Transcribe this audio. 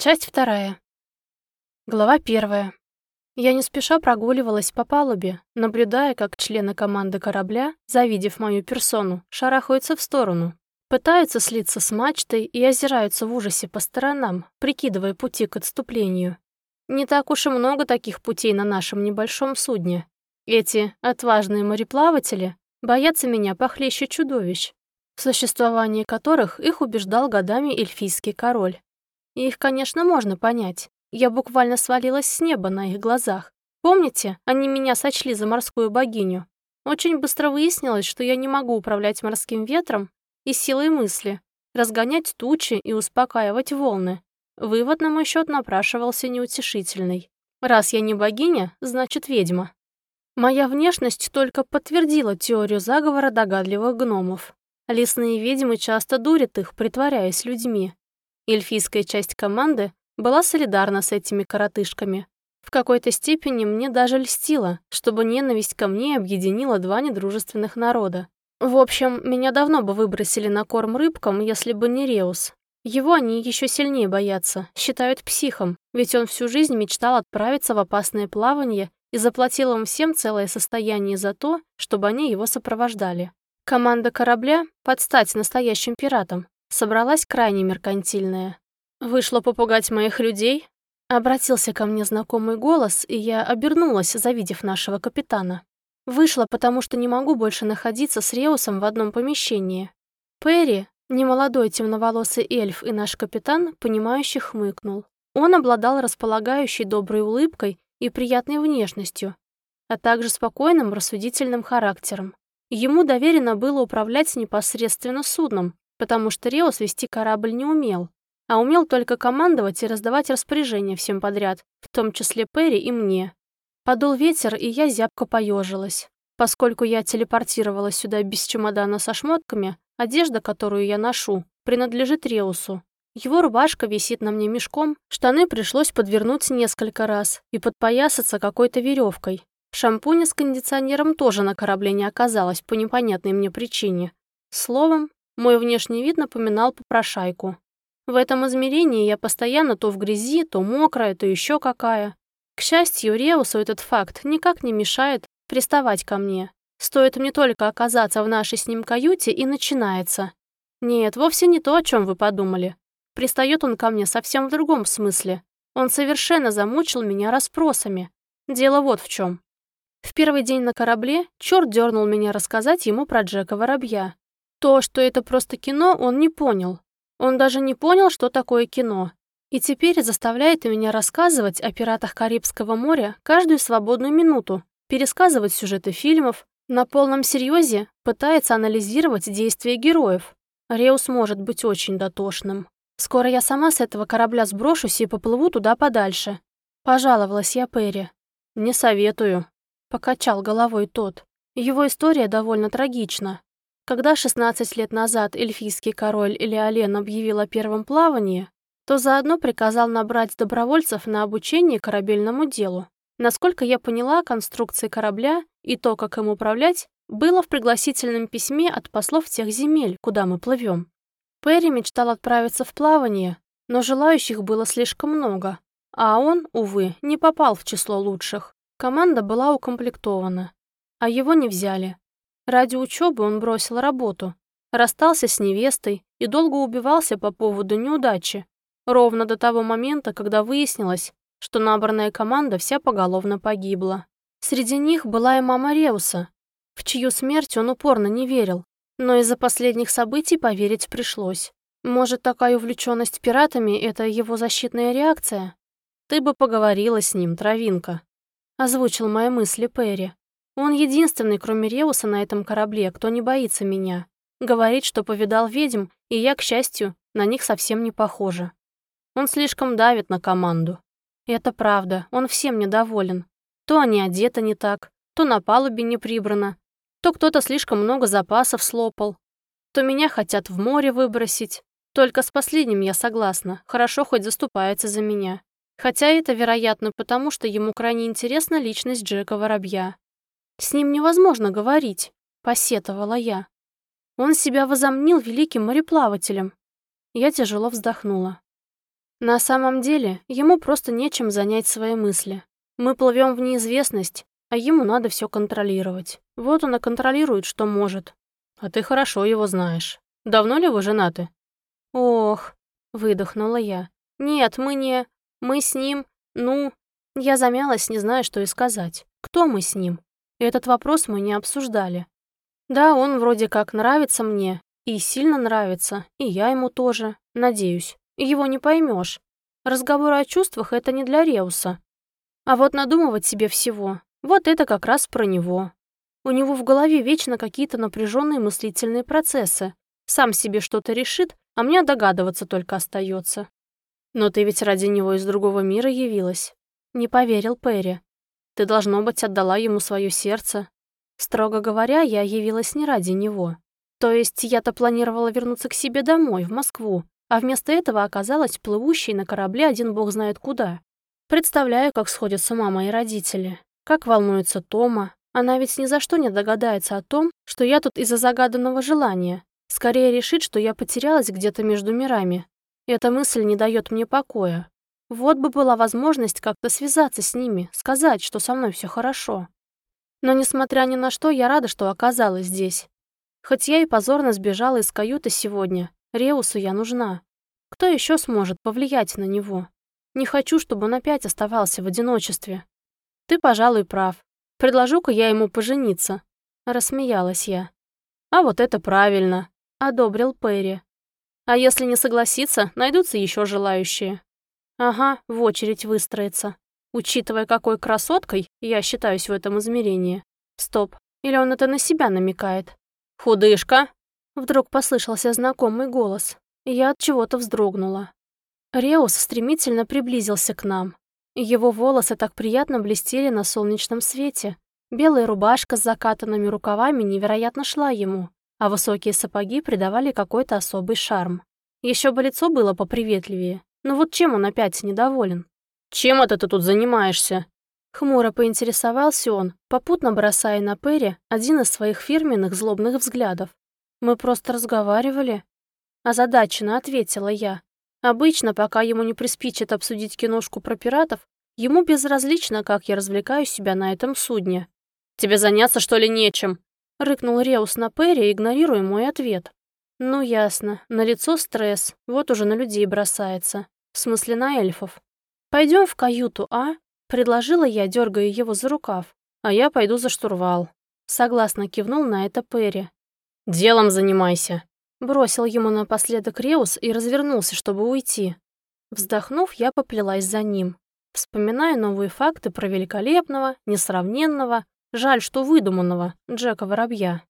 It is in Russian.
Часть вторая. Глава первая. Я не спеша прогуливалась по палубе, наблюдая, как члены команды корабля, завидев мою персону, шарахаются в сторону, пытаются слиться с мачтой и озираются в ужасе по сторонам, прикидывая пути к отступлению. Не так уж и много таких путей на нашем небольшом судне. Эти отважные мореплаватели боятся меня похлеще чудовищ, в существовании которых их убеждал годами эльфийский король. И их, конечно, можно понять. Я буквально свалилась с неба на их глазах. Помните, они меня сочли за морскую богиню? Очень быстро выяснилось, что я не могу управлять морским ветром и силой мысли, разгонять тучи и успокаивать волны. Вывод на мой счет напрашивался неутешительный. Раз я не богиня, значит ведьма. Моя внешность только подтвердила теорию заговора догадливых гномов. Лесные ведьмы часто дурят их, притворяясь людьми. Эльфийская часть команды была солидарна с этими коротышками. В какой-то степени мне даже льстило, чтобы ненависть ко мне объединила два недружественных народа. В общем, меня давно бы выбросили на корм рыбкам, если бы не Реус. Его они еще сильнее боятся, считают психом, ведь он всю жизнь мечтал отправиться в опасное плавание и заплатил им всем целое состояние за то, чтобы они его сопровождали. Команда корабля, под стать настоящим пиратам, собралась крайне меркантильная. Вышла попугать моих людей. Обратился ко мне знакомый голос, и я обернулась, завидев нашего капитана. Вышла, потому что не могу больше находиться с Реусом в одном помещении. Перри, немолодой темноволосый эльф и наш капитан, понимающе хмыкнул. Он обладал располагающей доброй улыбкой и приятной внешностью, а также спокойным, рассудительным характером. Ему доверено было управлять непосредственно судном, потому что Реус вести корабль не умел, а умел только командовать и раздавать распоряжения всем подряд, в том числе Перри и мне. Подул ветер, и я зябко поежилась. Поскольку я телепортировалась сюда без чемодана со шмотками, одежда, которую я ношу, принадлежит Реусу. Его рубашка висит на мне мешком, штаны пришлось подвернуть несколько раз и подпоясаться какой-то веревкой. Шампуня с кондиционером тоже на корабле не оказалось по непонятной мне причине. Словом, мой внешний вид напоминал попрошайку. В этом измерении я постоянно то в грязи, то мокрая, то еще какая. К счастью, Реусу этот факт никак не мешает приставать ко мне. Стоит мне только оказаться в нашей с ним каюте, и начинается. Нет, вовсе не то, о чем вы подумали. Пристает он ко мне совсем в другом смысле. Он совершенно замучил меня расспросами. Дело вот в чем. В первый день на корабле черт дернул меня рассказать ему про Джека Воробья. То, что это просто кино, он не понял. Он даже не понял, что такое кино. И теперь заставляет меня рассказывать о пиратах Карибского моря каждую свободную минуту, пересказывать сюжеты фильмов, на полном серьезе пытается анализировать действия героев. Реус может быть очень дотошным. Скоро я сама с этого корабля сброшусь и поплыву туда подальше. Пожаловалась я Перри. Не советую. Покачал головой тот. Его история довольно трагична. Когда 16 лет назад эльфийский король Элиолен объявил о первом плавании, то заодно приказал набрать добровольцев на обучение корабельному делу. Насколько я поняла, конструкции корабля и то, как им управлять, было в пригласительном письме от послов тех земель, куда мы плывем. Перри мечтал отправиться в плавание, но желающих было слишком много, а он, увы, не попал в число лучших. Команда была укомплектована, а его не взяли. Ради учебы он бросил работу, расстался с невестой и долго убивался по поводу неудачи, ровно до того момента, когда выяснилось, что набранная команда вся поголовно погибла. Среди них была и мама Реуса, в чью смерть он упорно не верил, но из-за последних событий поверить пришлось. Может, такая увлеченность пиратами — это его защитная реакция? Ты бы поговорила с ним, травинка. Озвучил мои мысли Перри. Он единственный, кроме Реуса, на этом корабле, кто не боится меня. Говорит, что повидал ведьм, и я, к счастью, на них совсем не похожа. Он слишком давит на команду. Это правда, он всем недоволен. То они одеты не так, то на палубе не прибрано, то кто-то слишком много запасов слопал, то меня хотят в море выбросить. Только с последним я согласна, хорошо хоть заступается за меня. Хотя это, вероятно, потому что ему крайне интересна личность Джека Воробья. «С ним невозможно говорить», — посетовала я. Он себя возомнил великим мореплавателем. Я тяжело вздохнула. На самом деле, ему просто нечем занять свои мысли. Мы плывем в неизвестность, а ему надо все контролировать. Вот он и контролирует, что может. А ты хорошо его знаешь. Давно ли вы женаты? Ох, выдохнула я. Нет, мы не... Мы с ним... Ну... Я замялась, не зная, что и сказать. Кто мы с ним? Этот вопрос мы не обсуждали. Да, он вроде как нравится мне, и сильно нравится, и я ему тоже, надеюсь. Его не поймешь. Разговоры о чувствах — это не для Реуса. А вот надумывать себе всего, вот это как раз про него. У него в голове вечно какие-то напряженные мыслительные процессы. Сам себе что-то решит, а мне догадываться только остается. Но ты ведь ради него из другого мира явилась. Не поверил Перри. Ты, должно быть, отдала ему свое сердце. Строго говоря, я явилась не ради него. То есть я-то планировала вернуться к себе домой, в Москву, а вместо этого оказалась плывущей на корабле один бог знает куда. Представляю, как сходят с ума мои родители, как волнуется Тома. Она ведь ни за что не догадается о том, что я тут из-за загаданного желания. Скорее решит, что я потерялась где-то между мирами. Эта мысль не дает мне покоя. Вот бы была возможность как-то связаться с ними, сказать, что со мной все хорошо. Но, несмотря ни на что, я рада, что оказалась здесь. Хоть я и позорно сбежала из каюты сегодня, Реусу я нужна. Кто еще сможет повлиять на него? Не хочу, чтобы он опять оставался в одиночестве. Ты, пожалуй, прав. Предложу-ка я ему пожениться. Рассмеялась я. А вот это правильно, одобрил Перри. А если не согласится, найдутся еще желающие. Ага, в очередь выстроиться. Учитывая, какой красоткой я считаюсь в этом измерении. Стоп, или он это на себя намекает? «Худышка!» Вдруг послышался знакомый голос, я от чего-то вздрогнула. Реус стремительно приблизился к нам. Его волосы так приятно блестели на солнечном свете. Белая рубашка с закатанными рукавами невероятно шла ему, а высокие сапоги придавали какой-то особый шарм. Еще бы лицо было поприветливее, ну вот чем он опять недоволен? «Чем это ты тут занимаешься?» Хмуро поинтересовался он, попутно бросая на Перри один из своих фирменных злобных взглядов. «Мы просто разговаривали?» Озадаченно ответила я. Обычно, пока ему не приспичит обсудить киношку про пиратов, ему безразлично, как я развлекаю себя на этом судне. «Тебе заняться, что ли, нечем?» — рыкнул Реус на Перри, игнорируя мой ответ. Ну, ясно. На лицо стресс. Вот уже на людей бросается. В смысле, на эльфов. Пойдем в каюту, а? Предложила я, дергая его за рукав. А я пойду за штурвал. Согласно кивнул на это Перри. «Делом занимайся», — бросил ему напоследок Реус и развернулся, чтобы уйти. Вздохнув, я поплелась за ним, вспоминая новые факты про великолепного, несравненного, жаль, что выдуманного, Джека Воробья.